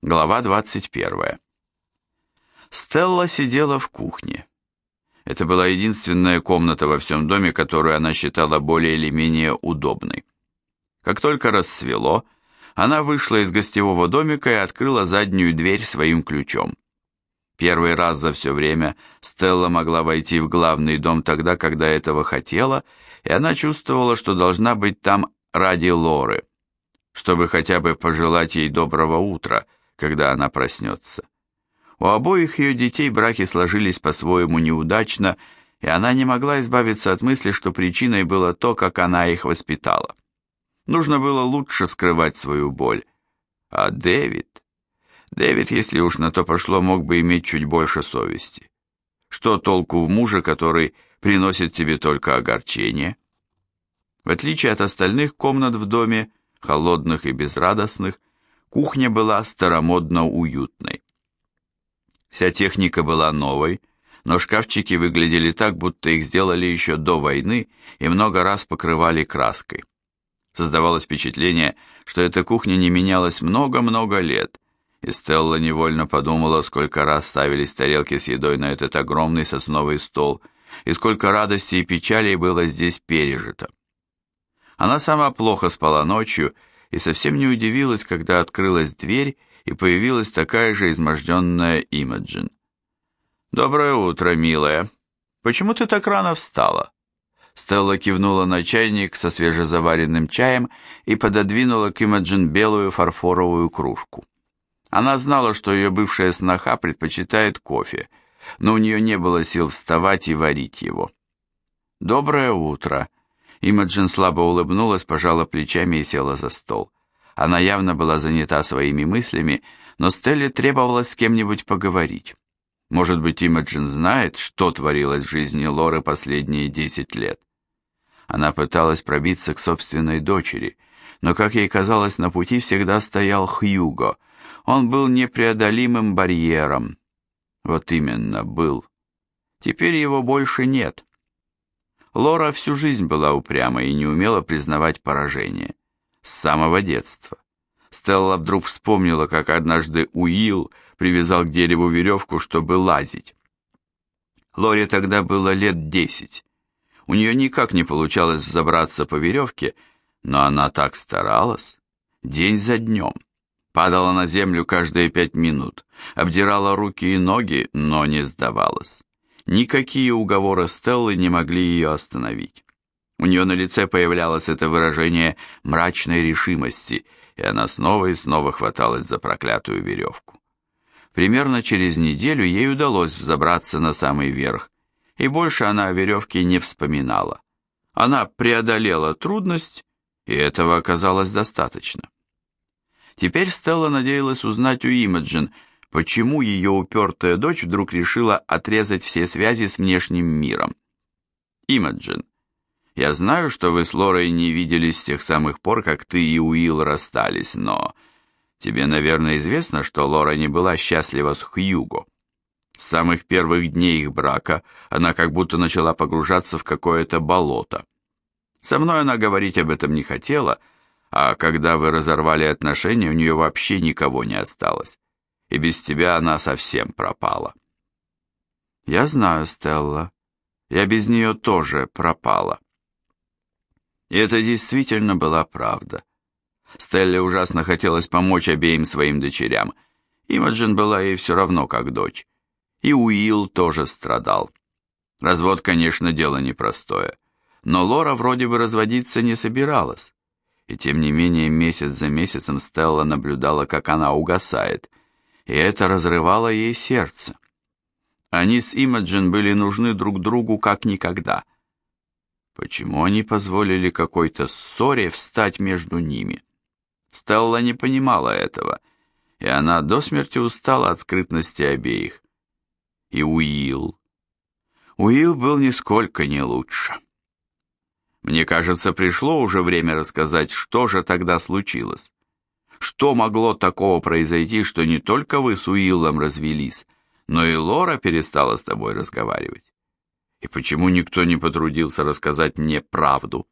Глава 21. Стелла сидела в кухне. Это была единственная комната во всем доме, которую она считала более или менее удобной. Как только рассвело, она вышла из гостевого домика и открыла заднюю дверь своим ключом. Первый раз за все время Стелла могла войти в главный дом тогда, когда этого хотела, и она чувствовала, что должна быть там ради Лоры, чтобы хотя бы пожелать ей доброго утра – когда она проснется. У обоих ее детей браки сложились по-своему неудачно, и она не могла избавиться от мысли, что причиной было то, как она их воспитала. Нужно было лучше скрывать свою боль. А Дэвид... Дэвид, если уж на то пошло, мог бы иметь чуть больше совести. Что толку в муже, который приносит тебе только огорчение? В отличие от остальных комнат в доме, холодных и безрадостных, Кухня была старомодно уютной. Вся техника была новой, но шкафчики выглядели так, будто их сделали еще до войны и много раз покрывали краской. Создавалось впечатление, что эта кухня не менялась много-много лет, и Стелла невольно подумала, сколько раз ставились тарелки с едой на этот огромный сосновый стол, и сколько радости и печали было здесь пережито. Она сама плохо спала ночью и совсем не удивилась, когда открылась дверь и появилась такая же изможденная Имаджин. «Доброе утро, милая. Почему ты так рано встала?» Стелла кивнула на чайник со свежезаваренным чаем и пододвинула к Имаджин белую фарфоровую кружку. Она знала, что ее бывшая сноха предпочитает кофе, но у нее не было сил вставать и варить его. «Доброе утро», Имаджин слабо улыбнулась, пожала плечами и села за стол. Она явно была занята своими мыслями, но Стелле требовалось с кем-нибудь поговорить. Может быть, Имаджин знает, что творилось в жизни Лоры последние десять лет. Она пыталась пробиться к собственной дочери, но, как ей казалось, на пути всегда стоял Хьюго. Он был непреодолимым барьером. Вот именно, был. Теперь его больше нет. Лора всю жизнь была упряма и не умела признавать поражение. С самого детства. Стелла вдруг вспомнила, как однажды Уилл привязал к дереву веревку, чтобы лазить. Лоре тогда было лет десять. У нее никак не получалось взобраться по веревке, но она так старалась. День за днем. Падала на землю каждые пять минут, обдирала руки и ноги, но не сдавалась. Никакие уговоры Стеллы не могли ее остановить. У нее на лице появлялось это выражение мрачной решимости, и она снова и снова хваталась за проклятую веревку. Примерно через неделю ей удалось взобраться на самый верх, и больше она о веревке не вспоминала. Она преодолела трудность, и этого оказалось достаточно. Теперь Стелла надеялась узнать у Имаджин, почему ее упертая дочь вдруг решила отрезать все связи с внешним миром. Имаджин, я знаю, что вы с Лорой не виделись с тех самых пор, как ты и Уилл расстались, но тебе, наверное, известно, что Лора не была счастлива с Хьюго. С самых первых дней их брака она как будто начала погружаться в какое-то болото. Со мной она говорить об этом не хотела, а когда вы разорвали отношения, у нее вообще никого не осталось и без тебя она совсем пропала. Я знаю, Стелла, я без нее тоже пропала. И это действительно была правда. Стелле ужасно хотелось помочь обеим своим дочерям. Имаджин была ей все равно, как дочь. И Уилл тоже страдал. Развод, конечно, дело непростое. Но Лора вроде бы разводиться не собиралась. И тем не менее месяц за месяцем Стелла наблюдала, как она угасает, и это разрывало ей сердце. Они с Имаджин были нужны друг другу как никогда. Почему они позволили какой-то ссоре встать между ними? Стелла не понимала этого, и она до смерти устала от скрытности обеих. И Уилл. Уилл был нисколько не лучше. Мне кажется, пришло уже время рассказать, что же тогда случилось. Что могло такого произойти, что не только вы с Уиллом развелись, но и Лора перестала с тобой разговаривать? И почему никто не потрудился рассказать мне правду?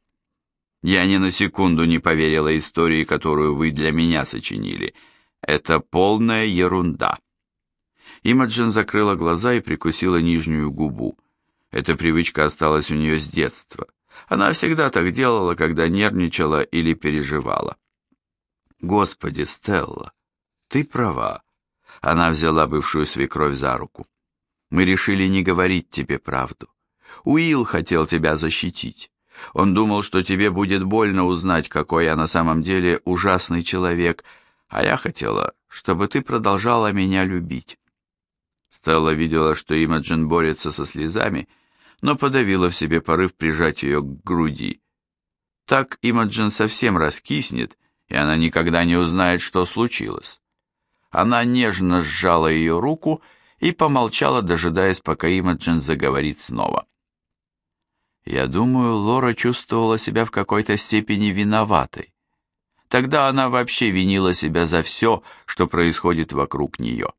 Я ни на секунду не поверила истории, которую вы для меня сочинили. Это полная ерунда. Имаджин закрыла глаза и прикусила нижнюю губу. Эта привычка осталась у нее с детства. Она всегда так делала, когда нервничала или переживала. Господи, Стелла, ты права. Она взяла бывшую свекровь за руку. Мы решили не говорить тебе правду. Уилл хотел тебя защитить. Он думал, что тебе будет больно узнать, какой я на самом деле ужасный человек, а я хотела, чтобы ты продолжала меня любить. Стелла видела, что Имаджин борется со слезами, но подавила в себе порыв прижать ее к груди. Так Имаджин совсем раскиснет, и она никогда не узнает, что случилось. Она нежно сжала ее руку и помолчала, дожидаясь, пока Имаджин заговорит снова. Я думаю, Лора чувствовала себя в какой-то степени виноватой. Тогда она вообще винила себя за все, что происходит вокруг нее.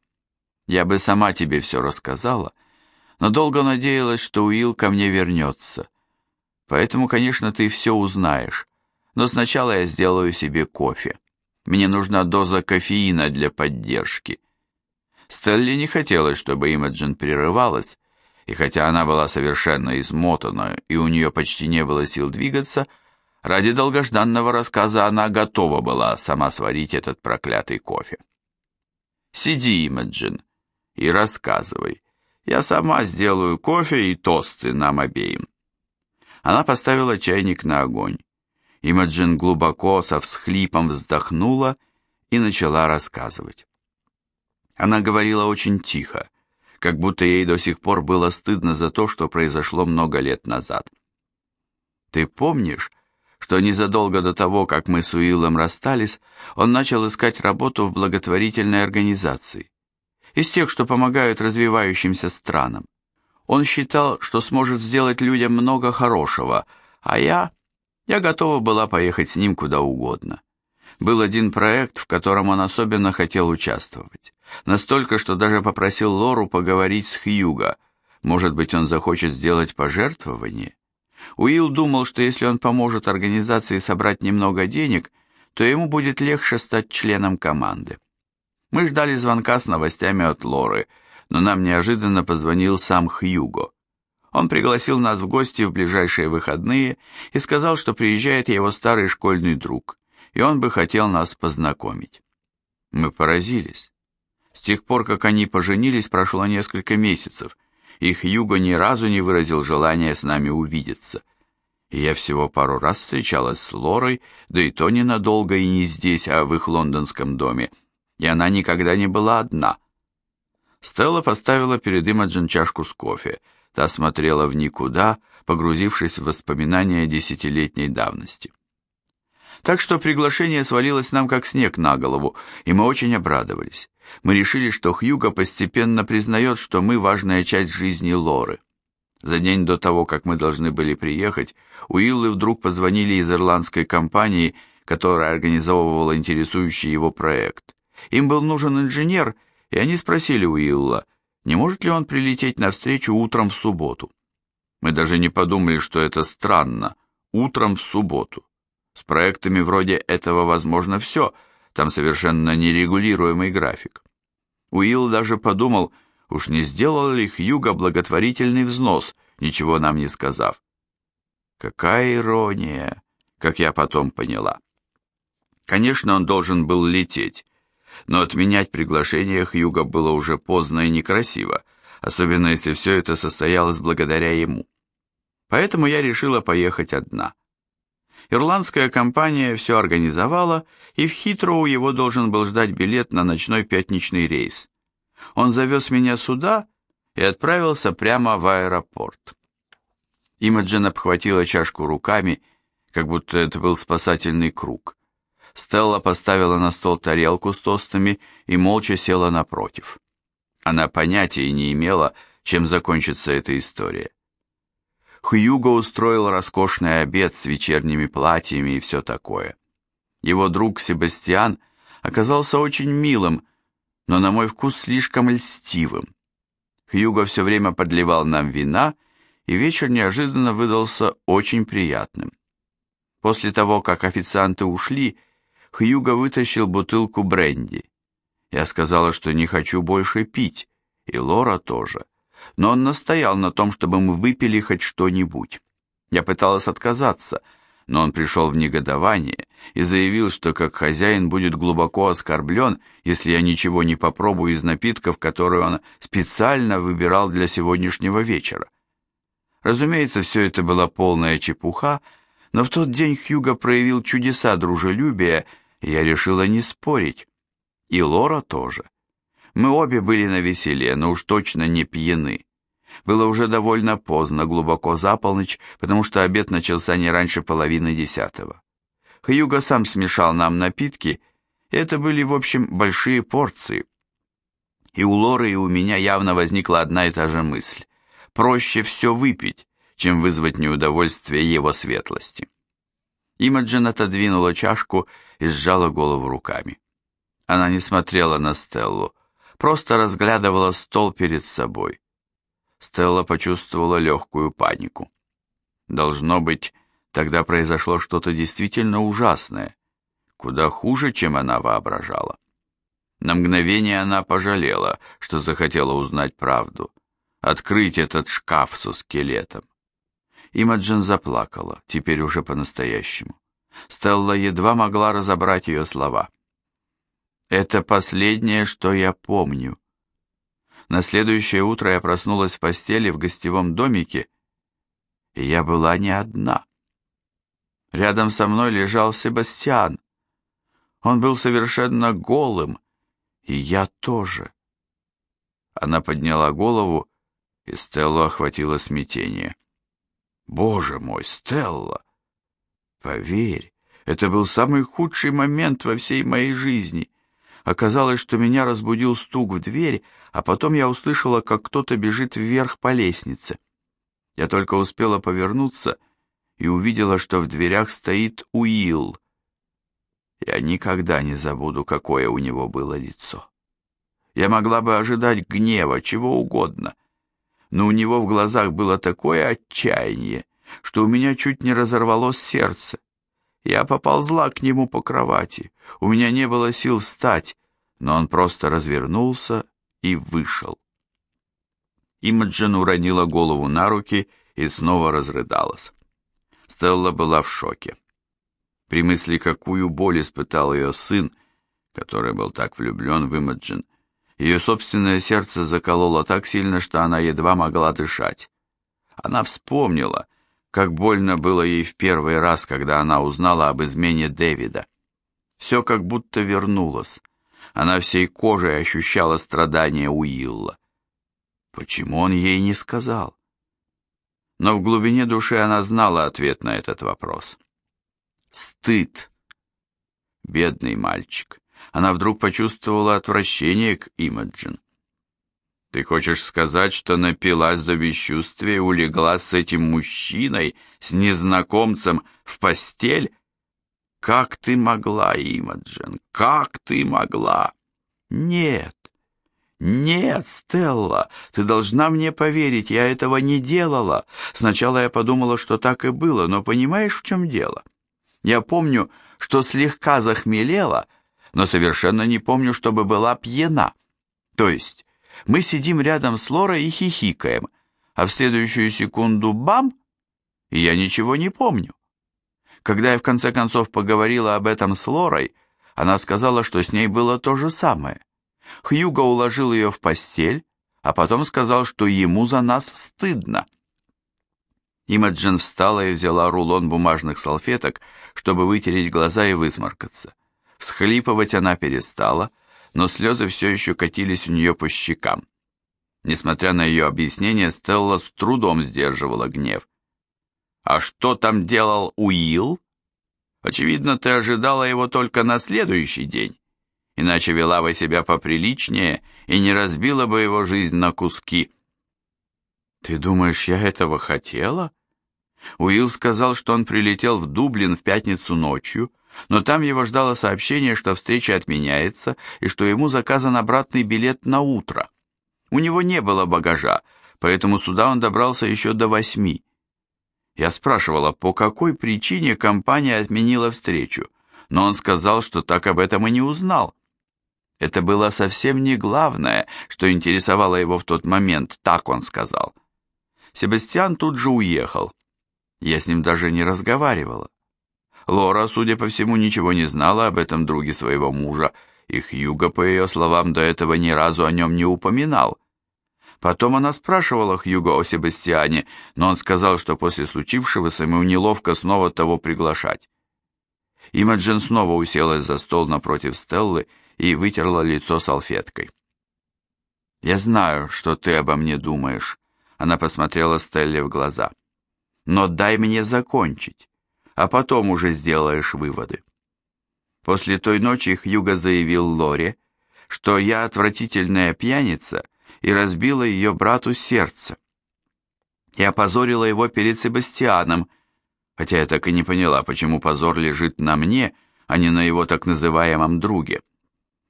Я бы сама тебе все рассказала, но долго надеялась, что Уилл ко мне вернется. Поэтому, конечно, ты все узнаешь, но сначала я сделаю себе кофе. Мне нужна доза кофеина для поддержки. Стелли не хотелось, чтобы Имаджин прерывалась, и хотя она была совершенно измотана и у нее почти не было сил двигаться, ради долгожданного рассказа она готова была сама сварить этот проклятый кофе. «Сиди, Имаджин, и рассказывай. Я сама сделаю кофе и тосты нам обеим». Она поставила чайник на огонь. Имаджин глубоко со всхлипом вздохнула и начала рассказывать. Она говорила очень тихо, как будто ей до сих пор было стыдно за то, что произошло много лет назад. «Ты помнишь, что незадолго до того, как мы с Уиллом расстались, он начал искать работу в благотворительной организации, из тех, что помогают развивающимся странам. Он считал, что сможет сделать людям много хорошего, а я... Я готова была поехать с ним куда угодно. Был один проект, в котором он особенно хотел участвовать. Настолько, что даже попросил Лору поговорить с Хьюго. Может быть, он захочет сделать пожертвование? Уилл думал, что если он поможет организации собрать немного денег, то ему будет легче стать членом команды. Мы ждали звонка с новостями от Лоры, но нам неожиданно позвонил сам Хьюго. Он пригласил нас в гости в ближайшие выходные и сказал, что приезжает его старый школьный друг и он бы хотел нас познакомить. Мы поразились. С тех пор, как они поженились, прошло несколько месяцев, и Хьюго ни разу не выразил желания с нами увидеться. И я всего пару раз встречалась с Лорой, да и то ненадолго и не здесь, а в их лондонском доме, и она никогда не была одна. Стелла поставила перед Имаджин чашку с кофе, та смотрела в никуда, погрузившись в воспоминания десятилетней давности. Так что приглашение свалилось нам как снег на голову, и мы очень обрадовались. Мы решили, что Хьюго постепенно признает, что мы важная часть жизни Лоры. За день до того, как мы должны были приехать, Уиллы вдруг позвонили из ирландской компании, которая организовывала интересующий его проект. Им был нужен инженер, и они спросили Уилла, не может ли он прилететь навстречу утром в субботу. Мы даже не подумали, что это странно, утром в субботу. С проектами вроде этого возможно все, там совершенно нерегулируемый график. Уилл даже подумал, уж не сделал ли Хьюго благотворительный взнос, ничего нам не сказав. Какая ирония, как я потом поняла. Конечно, он должен был лететь, но отменять приглашение Хьюга было уже поздно и некрасиво, особенно если все это состоялось благодаря ему. Поэтому я решила поехать одна. Ирландская компания все организовала, и в Хитроу его должен был ждать билет на ночной пятничный рейс. Он завез меня сюда и отправился прямо в аэропорт. Имаджин обхватила чашку руками, как будто это был спасательный круг. Стелла поставила на стол тарелку с тостами и молча села напротив. Она понятия не имела, чем закончится эта история. Хьюго устроил роскошный обед с вечерними платьями и все такое. Его друг Себастьян оказался очень милым, но на мой вкус слишком льстивым. Хьюго все время подливал нам вина, и вечер неожиданно выдался очень приятным. После того, как официанты ушли, Хьюго вытащил бутылку бренди. Я сказала, что не хочу больше пить, и Лора тоже. Но он настоял на том, чтобы мы выпили хоть что-нибудь. Я пыталась отказаться, но он пришел в негодование и заявил, что как хозяин будет глубоко оскорблен, если я ничего не попробую из напитков, которые он специально выбирал для сегодняшнего вечера. Разумеется, все это была полная чепуха, но в тот день Хьюго проявил чудеса дружелюбия, я решила не спорить. И Лора тоже. Мы обе были на веселе, но уж точно не пьяны. Было уже довольно поздно, глубоко за полночь, потому что обед начался не раньше половины десятого. Хьюго сам смешал нам напитки, это были, в общем, большие порции. И у Лоры, и у меня явно возникла одна и та же мысль. Проще все выпить, чем вызвать неудовольствие его светлости. Имаджин отодвинула чашку и сжала голову руками. Она не смотрела на Стеллу, просто разглядывала стол перед собой. Стелла почувствовала легкую панику. Должно быть, тогда произошло что-то действительно ужасное, куда хуже, чем она воображала. На мгновение она пожалела, что захотела узнать правду, открыть этот шкаф со скелетом. Имаджин заплакала, теперь уже по-настоящему. Стелла едва могла разобрать ее слова. «Это последнее, что я помню», на следующее утро я проснулась в постели в гостевом домике, и я была не одна. Рядом со мной лежал Себастьян. Он был совершенно голым, и я тоже. Она подняла голову, и Стеллу охватило смятение. «Боже мой, Стелла! Поверь, это был самый худший момент во всей моей жизни. Оказалось, что меня разбудил стук в дверь, а потом я услышала, как кто-то бежит вверх по лестнице. Я только успела повернуться и увидела, что в дверях стоит Уилл. Я никогда не забуду, какое у него было лицо. Я могла бы ожидать гнева, чего угодно, но у него в глазах было такое отчаяние, что у меня чуть не разорвалось сердце. Я поползла к нему по кровати. У меня не было сил встать, но он просто развернулся и вышел. Имаджин уронила голову на руки и снова разрыдалась. Стелла была в шоке. При мысли, какую боль испытал ее сын, который был так влюблен в Имаджин, ее собственное сердце закололо так сильно, что она едва могла дышать. Она вспомнила, как больно было ей в первый раз, когда она узнала об измене Дэвида. Все как будто вернулось. Она всей кожей ощущала страдания Уилла. Почему он ей не сказал? Но в глубине души она знала ответ на этот вопрос. Стыд. Бедный мальчик. Она вдруг почувствовала отвращение к Имаджин. Ты хочешь сказать, что напилась до бесчувствия и улегла с этим мужчиной, с незнакомцем, в постель? Как ты могла, Имаджин, как ты могла? Нет, нет, Стелла, ты должна мне поверить, я этого не делала. Сначала я подумала, что так и было, но понимаешь, в чем дело? Я помню, что слегка захмелела, но совершенно не помню, чтобы была пьяна. То есть мы сидим рядом с Лорой и хихикаем, а в следующую секунду бам, и я ничего не помню. Когда я в конце концов поговорила об этом с Лорой, она сказала, что с ней было то же самое. Хьюго уложил ее в постель, а потом сказал, что ему за нас стыдно. Имаджин встала и взяла рулон бумажных салфеток, чтобы вытереть глаза и высморкаться. Всхлипывать она перестала, но слезы все еще катились у нее по щекам. Несмотря на ее объяснение, Стелла с трудом сдерживала гнев. «А что там делал Уилл? Очевидно, ты ожидала его только на следующий день, иначе вела бы себя поприличнее и не разбила бы его жизнь на куски». «Ты думаешь, я этого хотела?» Уилл сказал, что он прилетел в Дублин в пятницу ночью, но там его ждало сообщение, что встреча отменяется и что ему заказан обратный билет на утро. У него не было багажа, поэтому сюда он добрался еще до восьми. Я спрашивала, по какой причине компания отменила встречу, но он сказал, что так об этом и не узнал. Это было совсем не главное, что интересовало его в тот момент, так он сказал. Себастьян тут же уехал. Я с ним даже не разговаривала. Лора, судя по всему, ничего не знала об этом друге своего мужа, и Хьюго, по ее словам, до этого ни разу о нем не упоминал. Потом она спрашивала Хьюго о Себастьяне, но он сказал, что после случившегося ему неловко снова того приглашать. Имаджин снова уселась за стол напротив Стеллы и вытерла лицо салфеткой. «Я знаю, что ты обо мне думаешь», — она посмотрела Стелле в глаза. «Но дай мне закончить, а потом уже сделаешь выводы». После той ночи Хьюго заявил Лоре, что я отвратительная пьяница и разбила ее брату сердце. И опозорила его перед Себастьяном, хотя я так и не поняла, почему позор лежит на мне, а не на его так называемом друге.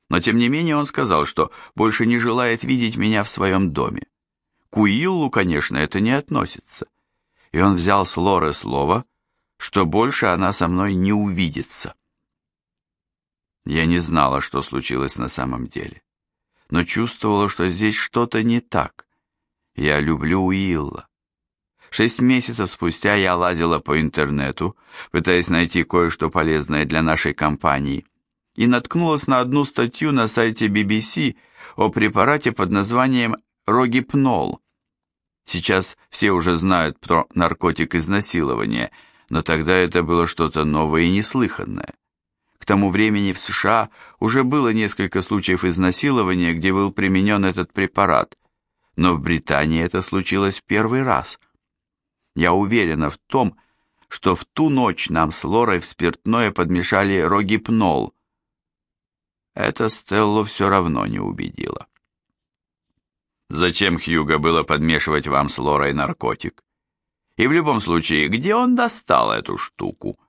Но тем не менее он сказал, что больше не желает видеть меня в своем доме. К Уиллу, конечно, это не относится. И он взял с Лоры слово, что больше она со мной не увидится. Я не знала, что случилось на самом деле, но чувствовала, что здесь что-то не так. Я люблю Уилла. Шесть месяцев спустя я лазила по интернету, пытаясь найти кое-что полезное для нашей компании, и наткнулась на одну статью на сайте BBC о препарате под названием рогипнол. Сейчас все уже знают про наркотик изнасилования, но тогда это было что-то новое и неслыханное. К тому времени в США уже было несколько случаев изнасилования, где был применен этот препарат, но в Британии это случилось в первый раз – я уверена в том, что в ту ночь нам с Лорой в спиртное подмешали рогипнол. Это Стеллу все равно не убедило. Зачем Хьюго было подмешивать вам с Лорой наркотик? И в любом случае, где он достал эту штуку?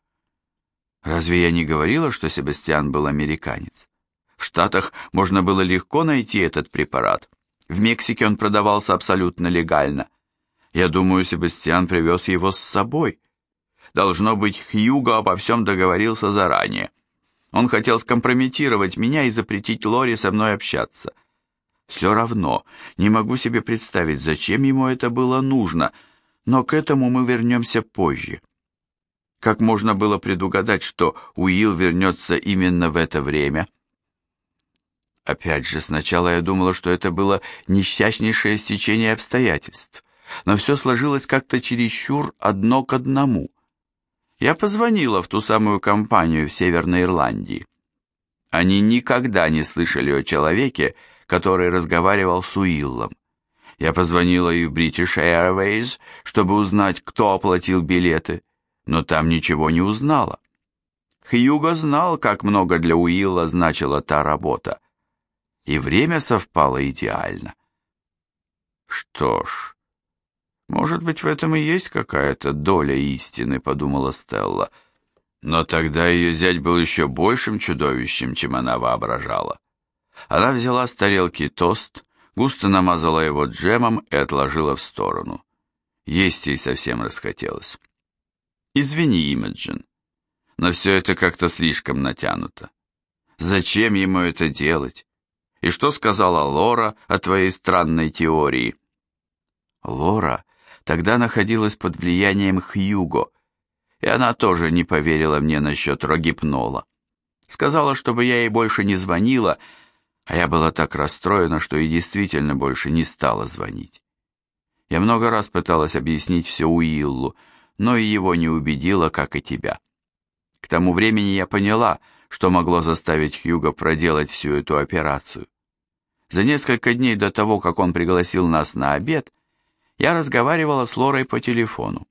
Разве я не говорила, что Себастьян был американец? В Штатах можно было легко найти этот препарат. В Мексике он продавался абсолютно легально. Я думаю, Себастьян привез его с собой. Должно быть, Хьюго обо всем договорился заранее. Он хотел скомпрометировать меня и запретить Лори со мной общаться. Все равно, не могу себе представить, зачем ему это было нужно, но к этому мы вернемся позже. Как можно было предугадать, что Уилл вернется именно в это время? Опять же, сначала я думала, что это было несчастнейшее стечение обстоятельств но все сложилось как-то чересчур одно к одному. Я позвонила в ту самую компанию в Северной Ирландии. Они никогда не слышали о человеке, который разговаривал с Уиллом. Я позвонила и в British Airways, чтобы узнать, кто оплатил билеты, но там ничего не узнала. Хьюго знал, как много для Уилла значила та работа. И время совпало идеально. Что ж, может быть, в этом и есть какая-то доля истины, подумала Стелла. Но тогда ее зять был еще большим чудовищем, чем она воображала. Она взяла с тарелки тост, густо намазала его джемом и отложила в сторону. Есть ей совсем расхотелось. Извини, Имаджин, но все это как-то слишком натянуто. Зачем ему это делать? И что сказала Лора о твоей странной теории? Лора тогда находилась под влиянием Хьюго, и она тоже не поверила мне насчет рогипнола. Сказала, чтобы я ей больше не звонила, а я была так расстроена, что и действительно больше не стала звонить. Я много раз пыталась объяснить все Уиллу, но и его не убедила, как и тебя. К тому времени я поняла, что могло заставить Хьюго проделать всю эту операцию. За несколько дней до того, как он пригласил нас на обед, я разговаривала с Лорой по телефону.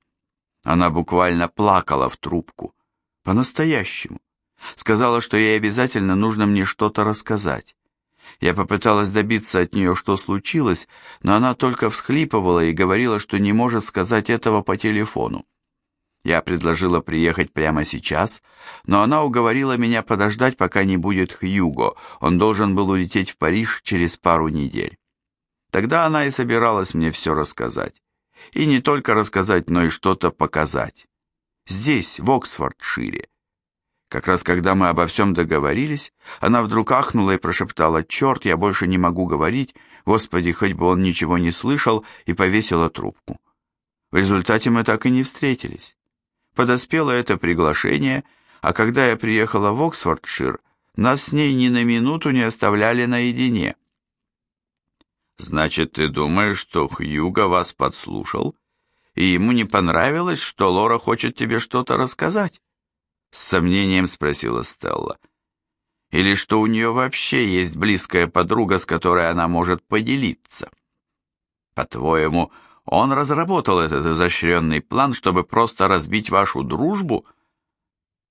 Она буквально плакала в трубку. По-настоящему. Сказала, что ей обязательно нужно мне что-то рассказать. Я попыталась добиться от нее, что случилось, но она только всхлипывала и говорила, что не может сказать этого по телефону. Я предложила приехать прямо сейчас, но она уговорила меня подождать, пока не будет Хьюго. Он должен был улететь в Париж через пару недель. Тогда она и собиралась мне все рассказать. И не только рассказать, но и что-то показать. Здесь, в Оксфордшире. Как раз когда мы обо всем договорились, она вдруг ахнула и прошептала «Черт, я больше не могу говорить, Господи, хоть бы он ничего не слышал» и повесила трубку. В результате мы так и не встретились. Подоспело это приглашение, а когда я приехала в Оксфордшир, нас с ней ни на минуту не оставляли наедине. «Значит, ты думаешь, что Хьюго вас подслушал, и ему не понравилось, что Лора хочет тебе что-то рассказать?» С сомнением спросила Стелла. «Или что у нее вообще есть близкая подруга, с которой она может поделиться?» «По-твоему, он разработал этот изощренный план, чтобы просто разбить вашу дружбу?»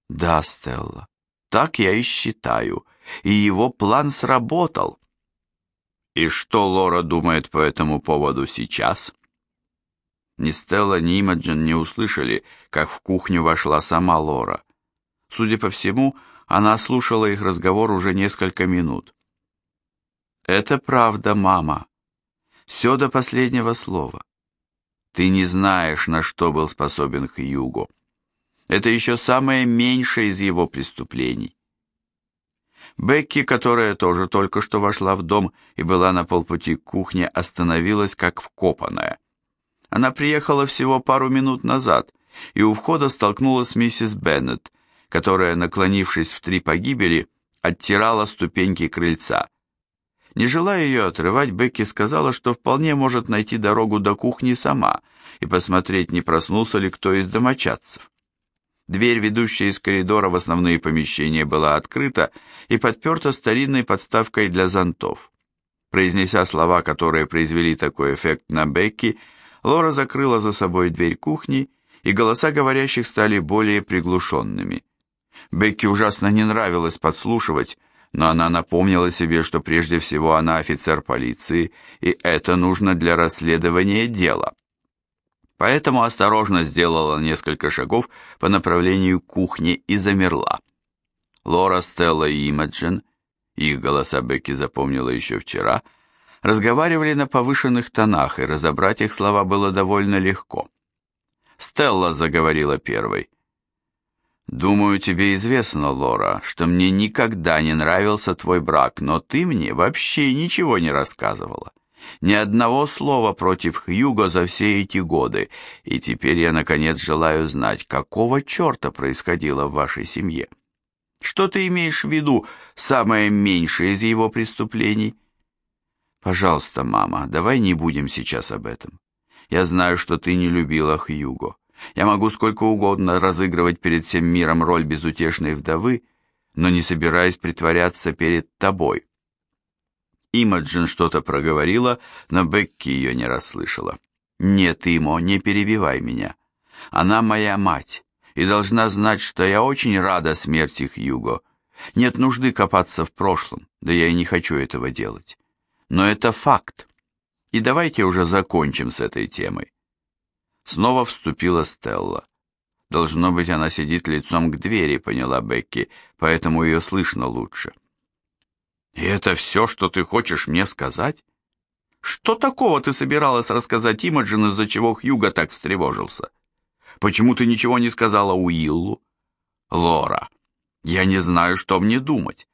«Да, Стелла, так я и считаю, и его план сработал». «И что Лора думает по этому поводу сейчас?» Ни Стелла, ни Имаджин не услышали, как в кухню вошла сама Лора. Судя по всему, она слушала их разговор уже несколько минут. «Это правда, мама. Все до последнего слова. Ты не знаешь, на что был способен Хьюго. Это еще самое меньшее из его преступлений. Бекки, которая тоже только что вошла в дом и была на полпути к кухне, остановилась как вкопанная. Она приехала всего пару минут назад и у входа столкнулась с миссис Беннет, которая, наклонившись в три погибели, оттирала ступеньки крыльца. Не желая ее отрывать, Бекки сказала, что вполне может найти дорогу до кухни сама и посмотреть, не проснулся ли кто из домочадцев. Дверь, ведущая из коридора в основные помещения, была открыта и подперта старинной подставкой для зонтов. Произнеся слова, которые произвели такой эффект на Бекки, Лора закрыла за собой дверь кухни, и голоса говорящих стали более приглушенными. Бекки ужасно не нравилось подслушивать, но она напомнила себе, что прежде всего она офицер полиции, и это нужно для расследования дела. Поэтому осторожно сделала несколько шагов по направлению кухни и замерла. Лора, Стелла и Имаджин, их голоса Бекки запомнила еще вчера, разговаривали на повышенных тонах, и разобрать их слова было довольно легко. Стелла заговорила первой. «Думаю, тебе известно, Лора, что мне никогда не нравился твой брак, но ты мне вообще ничего не рассказывала. Ни одного слова против Хьюго за все эти годы, и теперь я, наконец, желаю знать, какого черта происходило в вашей семье. Что ты имеешь в виду, самое меньшее из его преступлений?» «Пожалуйста, мама, давай не будем сейчас об этом. Я знаю, что ты не любила Хьюго. Я могу сколько угодно разыгрывать перед всем миром роль безутешной вдовы, но не собираюсь притворяться перед тобой. Имаджин что-то проговорила, но Бекки ее не расслышала. «Нет, Имо, не перебивай меня. Она моя мать и должна знать, что я очень рада смерти Хьюго. Нет нужды копаться в прошлом, да я и не хочу этого делать. Но это факт. И давайте уже закончим с этой темой. Снова вступила Стелла. Должно быть, она сидит лицом к двери, поняла Бекки, поэтому ее слышно лучше. «И это все, что ты хочешь мне сказать? Что такого ты собиралась рассказать Имаджин, из-за чего Хьюго так встревожился? Почему ты ничего не сказала Уиллу? Лора, я не знаю, что мне думать».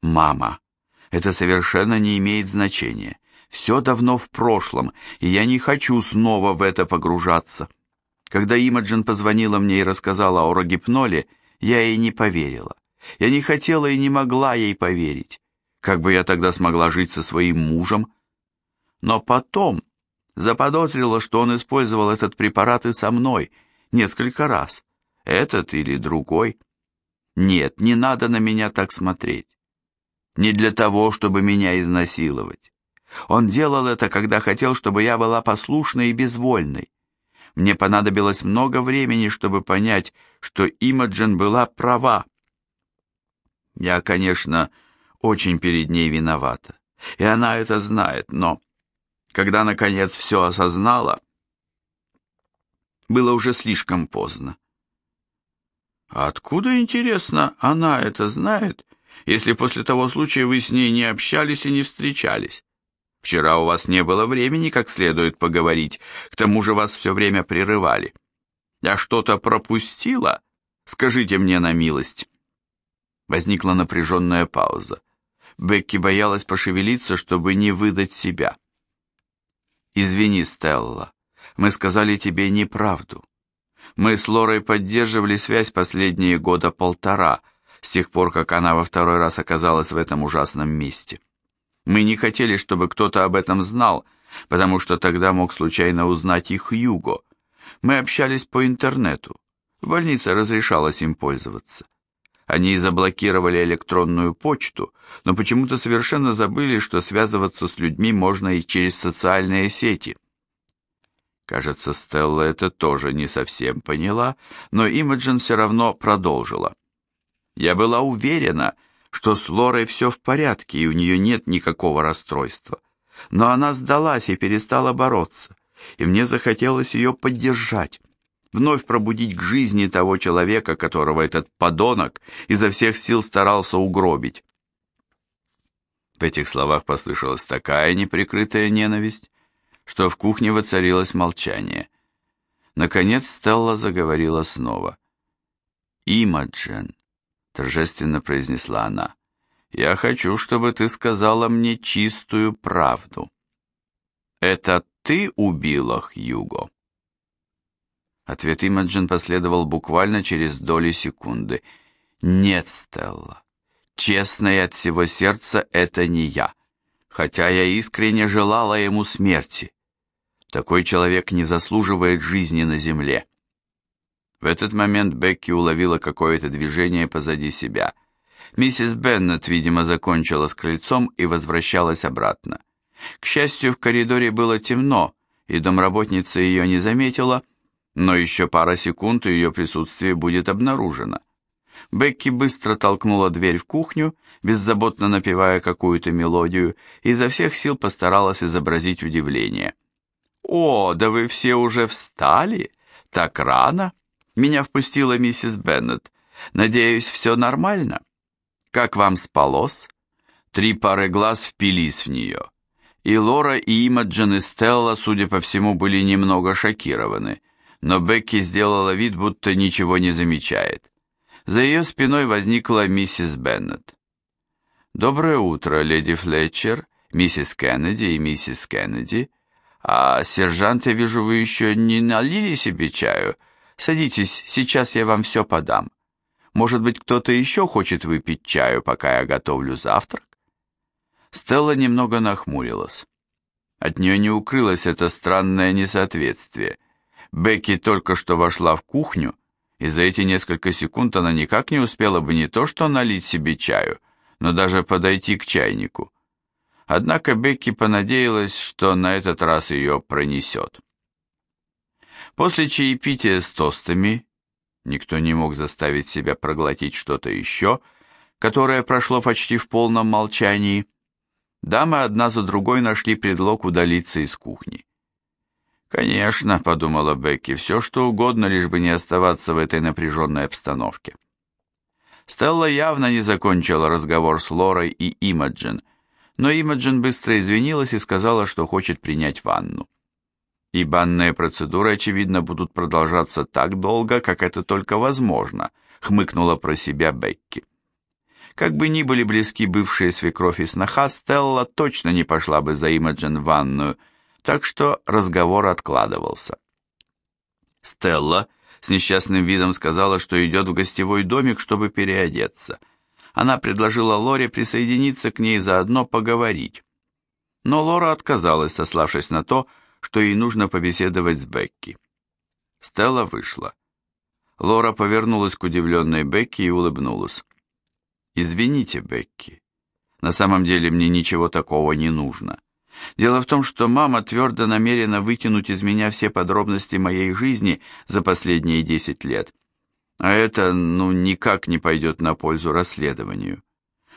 «Мама, это совершенно не имеет значения. Все давно в прошлом, и я не хочу снова в это погружаться. Когда Имаджин позвонила мне и рассказала о рогипноле, я ей не поверила. Я не хотела и не могла ей поверить. Как бы я тогда смогла жить со своим мужем? Но потом заподозрила, что он использовал этот препарат и со мной несколько раз. Этот или другой. Нет, не надо на меня так смотреть. Не для того, чтобы меня изнасиловать. Он делал это, когда хотел, чтобы я была послушной и безвольной. Мне понадобилось много времени, чтобы понять, что Имаджин была права. Я, конечно, очень перед ней виновата, и она это знает, но когда, наконец, все осознала, было уже слишком поздно. А откуда, интересно, она это знает, если после того случая вы с ней не общались и не встречались? Вчера у вас не было времени как следует поговорить, к тому же вас все время прерывали. Я что-то пропустила? Скажите мне на милость». Возникла напряженная пауза. Бекки боялась пошевелиться, чтобы не выдать себя. «Извини, Стелла, мы сказали тебе неправду. Мы с Лорой поддерживали связь последние года полтора, с тех пор, как она во второй раз оказалась в этом ужасном месте. Мы не хотели, чтобы кто-то об этом знал, потому что тогда мог случайно узнать их Хьюго. Мы общались по интернету. В больнице им пользоваться. Они заблокировали электронную почту, но почему-то совершенно забыли, что связываться с людьми можно и через социальные сети. Кажется, Стелла это тоже не совсем поняла, но Имаджин все равно продолжила. Я была уверена, что с Лорой все в порядке и у нее нет никакого расстройства. Но она сдалась и перестала бороться, и мне захотелось ее поддержать вновь пробудить к жизни того человека, которого этот подонок изо всех сил старался угробить. В этих словах послышалась такая неприкрытая ненависть, что в кухне воцарилось молчание. Наконец Стелла заговорила снова. «Имаджен», — торжественно произнесла она, — «я хочу, чтобы ты сказала мне чистую правду. Это ты убила Хьюго?» Ответ Имаджин последовал буквально через доли секунды. «Нет, Стелла, честно и от всего сердца это не я, хотя я искренне желала ему смерти. Такой человек не заслуживает жизни на земле». В этот момент Бекки уловила какое-то движение позади себя. Миссис Беннет, видимо, закончила с крыльцом и возвращалась обратно. К счастью, в коридоре было темно, и домработница ее не заметила, но еще пара секунд, ее присутствие будет обнаружено. Бекки быстро толкнула дверь в кухню, беззаботно напевая какую-то мелодию, и изо всех сил постаралась изобразить удивление. «О, да вы все уже встали? Так рано?» Меня впустила миссис Беннет. «Надеюсь, все нормально? Как вам спалось?» Три пары глаз впились в нее. И Лора, и Имаджин, и Стелла, судя по всему, были немного шокированы но Бекки сделала вид, будто ничего не замечает. За ее спиной возникла миссис Беннет. «Доброе утро, леди Флетчер, миссис Кеннеди и миссис Кеннеди. А, сержант, я вижу, вы еще не налили себе чаю? Садитесь, сейчас я вам все подам. Может быть, кто-то еще хочет выпить чаю, пока я готовлю завтрак?» Стелла немного нахмурилась. От нее не укрылось это странное несоответствие – Бекки только что вошла в кухню, и за эти несколько секунд она никак не успела бы не то что налить себе чаю, но даже подойти к чайнику. Однако Бекки понадеялась, что на этот раз ее пронесет. После чаепития с тостами, никто не мог заставить себя проглотить что-то еще, которое прошло почти в полном молчании, дамы одна за другой нашли предлог удалиться из кухни. «Конечно», — подумала Бекки, — «все что угодно, лишь бы не оставаться в этой напряженной обстановке». Стелла явно не закончила разговор с Лорой и Имаджин, но Имаджин быстро извинилась и сказала, что хочет принять ванну. И банные процедуры, очевидно, будут продолжаться так долго, как это только возможно, хмыкнула про себя Бекки. Как бы ни были близки бывшие свекровь и сноха, Стелла точно не пошла бы за Имаджин в ванную, так что разговор откладывался. Стелла с несчастным видом сказала, что идет в гостевой домик, чтобы переодеться. Она предложила Лоре присоединиться к ней и заодно поговорить. Но Лора отказалась, сославшись на то, ей нужно побеседовать с Бекки. Стелла вышла. Лора повернулась к удивленной Бекки и улыбнулась. «Извините, Бекки, на самом деле мне ничего такого не нужно. Дело в том, что мама твердо намерена вытянуть из меня все подробности моей жизни за последние десять лет. А это, ну, никак не пойдет на пользу расследованию.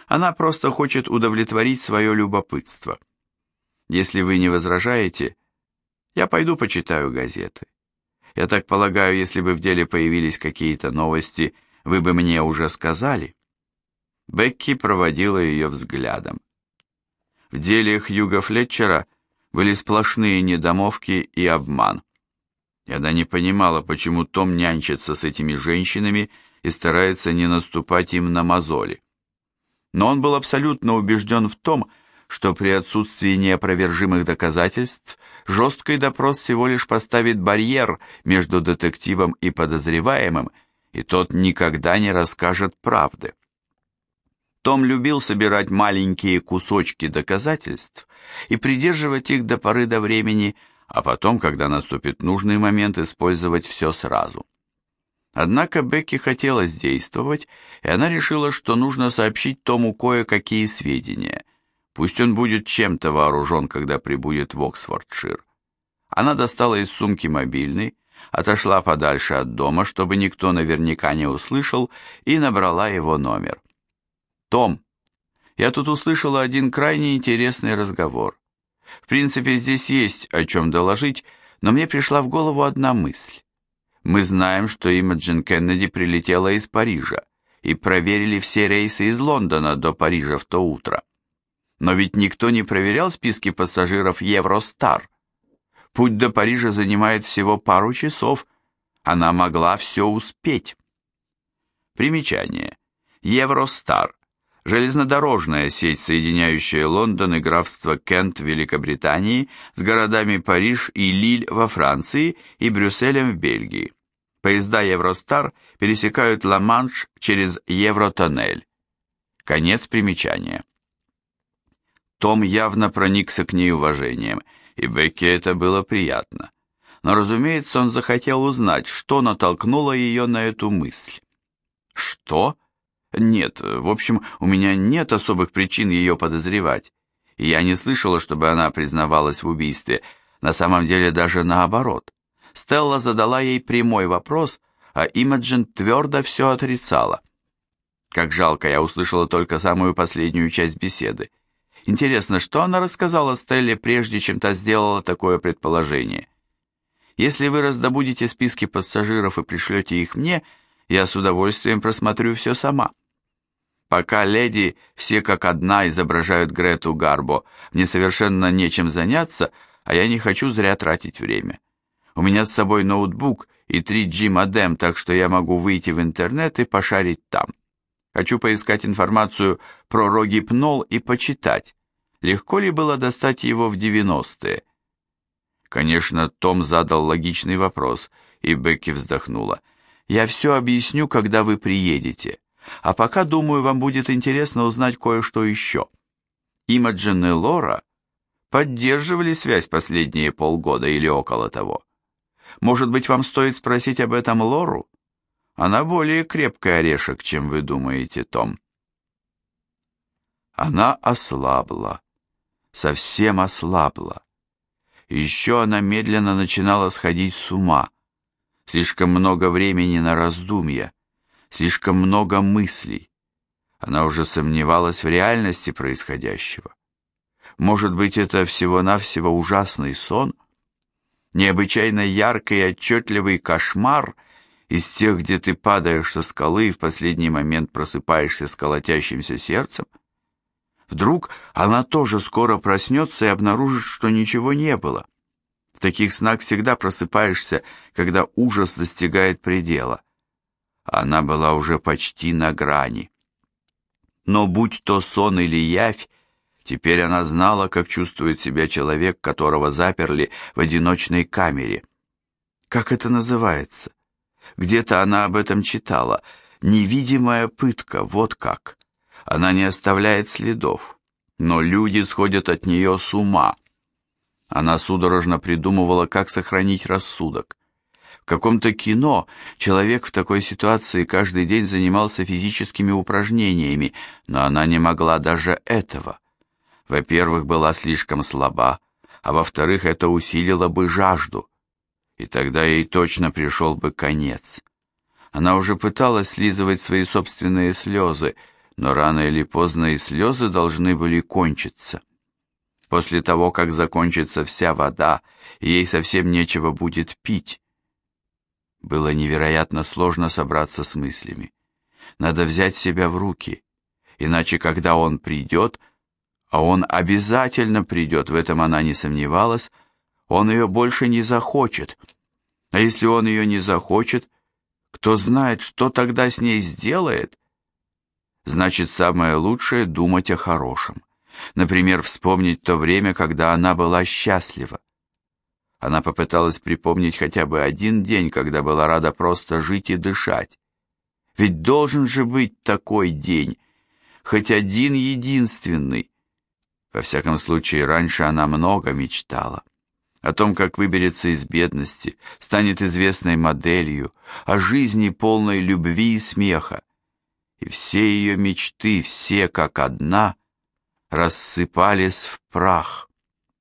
Она просто хочет удовлетворить свое любопытство. Если вы не возражаете, я пойду почитаю газеты. Я так полагаю, если бы в деле появились какие-то новости, вы бы мне уже сказали. Бекки проводила ее взглядом. В деле Хьюга Флетчера были сплошные недомовки и обман. И она не понимала, почему Том нянчится с этими женщинами, и старается не наступать им на мозоли. Но он был абсолютно убежден в том, что при отсутствии неопровержимых доказательств жесткий допрос всего лишь поставит барьер между детективом и подозреваемым, и тот никогда не расскажет правды. Том любил собирать маленькие кусочки доказательств и придерживать их до поры до времени, а потом, когда наступит нужный момент, использовать все сразу. Однако Бекки хотелось действовать, и она решила, что нужно сообщить Тому кое-какие сведения. Пусть он будет чем-то вооружен, когда прибудет в Оксфордшир. Она достала из сумки мобильный, отошла подальше от дома, чтобы никто наверняка не услышал, и набрала его номер. «Том, я тут услышала один крайне интересный разговор. В принципе, здесь есть о чем доложить, но мне пришла в голову одна мысль. Мы знаем, что Имаджин Кеннеди прилетела из Парижа и проверили все рейсы из Лондона до Парижа в то утро. Но ведь никто не проверял списки пассажиров Евростар. Путь до Парижа занимает всего пару часов. Она могла все успеть. Примечание. Евростар. Железнодорожная сеть, соединяющая Лондон и графство Кент в Великобритании с городами Париж и Лиль во Франции и Брюсселем в Бельгии. Поезда Евростар пересекают Ла-Манш через Евротоннель. Конец примечания. Том явно проникся к ней уважением, и Бекке это было приятно. Но, разумеется, он захотел узнать, что натолкнуло ее на эту мысль. «Что?» Нет, в общем, у меня нет особых причин ее подозревать. И я не слышала, чтобы она признавалась в убийстве. На самом деле даже наоборот. Стелла задала ей прямой вопрос, а Имаджин твердо все отрицала. Как жалко, я услышала только самую последнюю часть беседы. Интересно, что она рассказала Стелле, прежде чем та сделала такое предположение? Если вы раздобудете списки пассажиров и пришлете их мне, я с удовольствием просмотрю все сама. Пока леди все как одна изображают Грету Гарбо, мне совершенно нечем заняться, а я не хочу зря тратить время. У меня с собой ноутбук и 3G модем, так что я могу выйти в интернет и пошарить там. Хочу поискать информацию про рогипнол и почитать. Легко ли было достать его в 90-е? Конечно, Том задал логичный вопрос, и Бекки вздохнула. «Я все объясню, когда вы приедете. А пока, думаю, вам будет интересно узнать кое-что еще. Имаджин и Лора поддерживали связь последние полгода или около того. Может быть, вам стоит спросить об этом Лору? Она более крепкий орешек, чем вы думаете, Том. Она ослабла, совсем ослабла. Еще она медленно начинала сходить с ума. Слишком много времени на раздумья слишком много мыслей. Она уже сомневалась в реальности происходящего. Может быть, это всего-навсего ужасный сон? Необычайно яркий и отчетливый кошмар из тех, где ты падаешь со скалы и в последний момент просыпаешься с колотящимся сердцем? Вдруг она тоже скоро проснется и обнаружит, что ничего не было. В таких снах всегда просыпаешься, когда ужас достигает предела. Она была уже почти на грани. Но будь то сон или явь, теперь она знала, как чувствует себя человек, которого заперли в одиночной камере. Как это называется? Где-то она об этом читала. Невидимая пытка, вот как. Она не оставляет следов, но люди сходят от нее с ума. Она судорожно придумывала, как сохранить рассудок. В каком-то кино человек в такой ситуации каждый день занимался физическими упражнениями, но она не могла даже этого. Во-первых, была слишком слаба, а во-вторых, это усилило бы жажду, и тогда ей точно пришел бы конец. Она уже пыталась слизывать свои собственные слезы, но рано или поздно и слезы должны были кончиться. После того, как закончится вся вода, ей совсем нечего будет пить, было невероятно сложно собраться с мыслями. Надо взять себя в руки, иначе когда он придет, а он обязательно придет, в этом она не сомневалась, он ее больше не захочет. А если он ее не захочет, Кто знает, что тогда с ней сделает? Значит, самое лучшее — думать о хорошем. Например, вспомнить то время, когда она была счастлива. Она попыталась припомнить хотя бы один день, когда была рада просто жить и дышать. Ведь должен же быть такой день, хоть один единственный. Во всяком случае, раньше она много мечтала. О том, как выберется из бедности, станет известной моделью, о жизни полной любви и смеха. И все ее мечты, все как одна, рассыпались в прах.